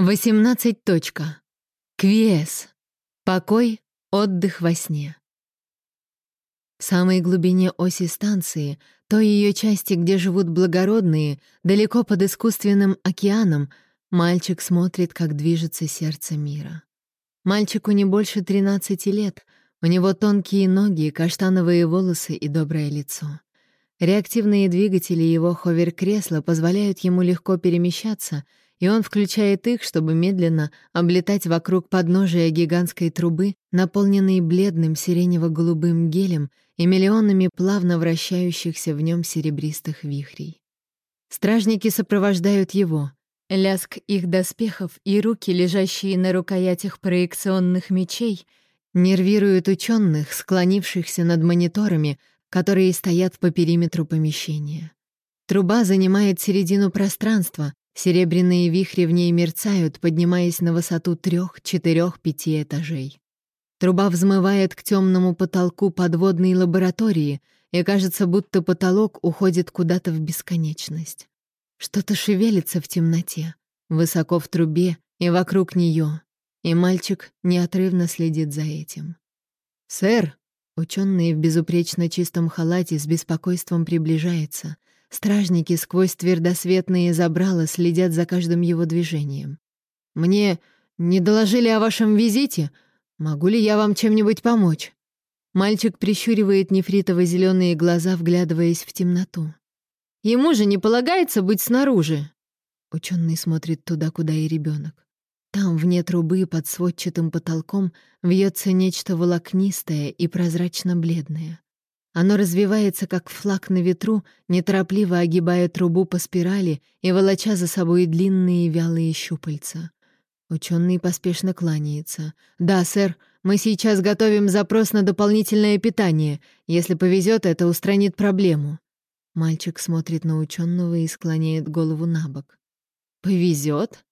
18. Точка. Покой, отдых во сне. В самой глубине оси станции, той ее части, где живут благородные, далеко под искусственным океаном, мальчик смотрит, как движется сердце мира. Мальчику не больше 13 лет, у него тонкие ноги, каштановые волосы и доброе лицо. Реактивные двигатели его ховер-кресла позволяют ему легко перемещаться — и он включает их, чтобы медленно облетать вокруг подножия гигантской трубы, наполненной бледным сиренево-голубым гелем и миллионами плавно вращающихся в нем серебристых вихрей. Стражники сопровождают его. Ляск их доспехов и руки, лежащие на рукоятях проекционных мечей, нервируют ученых, склонившихся над мониторами, которые стоят по периметру помещения. Труба занимает середину пространства, Серебряные вихри в ней мерцают, поднимаясь на высоту трех, четырех, пяти этажей. Труба взмывает к темному потолку подводной лаборатории, и кажется, будто потолок уходит куда-то в бесконечность. Что-то шевелится в темноте, высоко в трубе и вокруг нее, и мальчик неотрывно следит за этим. «Сэр!» — ученый в безупречно чистом халате с беспокойством приближается — Стражники сквозь твердосветные забрала следят за каждым его движением. «Мне не доложили о вашем визите? Могу ли я вам чем-нибудь помочь?» Мальчик прищуривает нефритово зеленые глаза, вглядываясь в темноту. «Ему же не полагается быть снаружи!» Ученый смотрит туда, куда и ребенок. Там, вне трубы, под сводчатым потолком, вьется нечто волокнистое и прозрачно-бледное. Оно развивается, как флаг на ветру, неторопливо огибая трубу по спирали и волоча за собой длинные вялые щупальца. Ученый поспешно кланяется. «Да, сэр, мы сейчас готовим запрос на дополнительное питание. Если повезет, это устранит проблему». Мальчик смотрит на ученого и склоняет голову на бок. «Повезет?»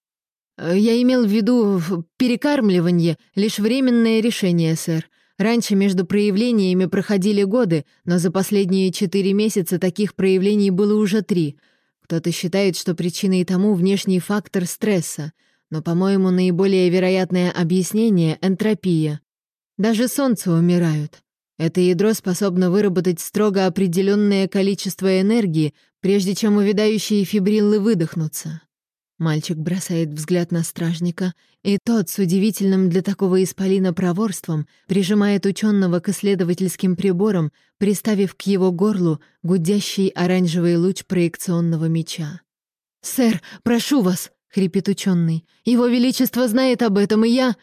«Я имел в виду перекармливание, лишь временное решение, сэр. Раньше между проявлениями проходили годы, но за последние четыре месяца таких проявлений было уже три. Кто-то считает, что причиной тому внешний фактор стресса, но, по-моему, наиболее вероятное объяснение — энтропия. Даже солнце умирают. Это ядро способно выработать строго определенное количество энергии, прежде чем увядающие фибриллы выдохнутся. Мальчик бросает взгляд на стражника, и тот с удивительным для такого исполина проворством прижимает ученого к исследовательским приборам, приставив к его горлу гудящий оранжевый луч проекционного меча. «Сэр, прошу вас!» — хрипит ученый. «Его Величество знает об этом, и я...»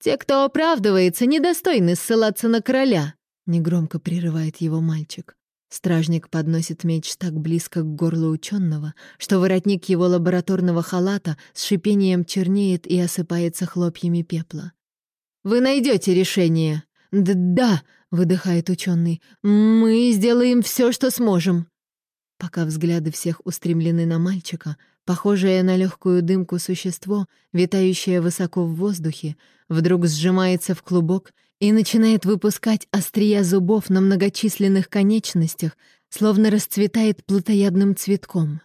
«Те, кто оправдывается, недостойны ссылаться на короля», — негромко прерывает его мальчик. Стражник подносит меч так близко к горлу ученого, что воротник его лабораторного халата с шипением чернеет и осыпается хлопьями пепла. «Вы найдете решение!» «Да!» — выдыхает ученый. «Мы сделаем все, что сможем!» Пока взгляды всех устремлены на мальчика, похожее на легкую дымку существо, витающее высоко в воздухе, вдруг сжимается в клубок и начинает выпускать острия зубов на многочисленных конечностях, словно расцветает плотоядным цветком.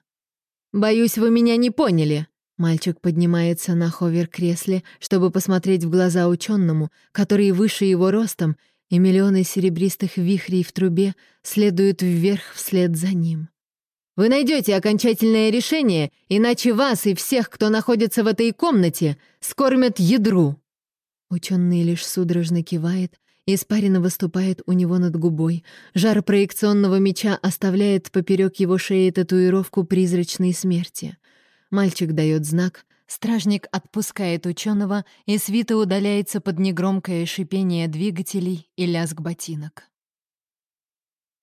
«Боюсь, вы меня не поняли», Мальчик поднимается на ховер-кресле, чтобы посмотреть в глаза ученому, который выше его ростом, и миллионы серебристых вихрей в трубе следуют вверх вслед за ним. «Вы найдете окончательное решение, иначе вас и всех, кто находится в этой комнате, скормят ядру!» Ученый лишь судорожно кивает, испарина выступает у него над губой. Жар проекционного меча оставляет поперек его шеи татуировку призрачной смерти. Мальчик дает знак, стражник отпускает ученого, и свита удаляется под негромкое шипение двигателей и лязг ботинок.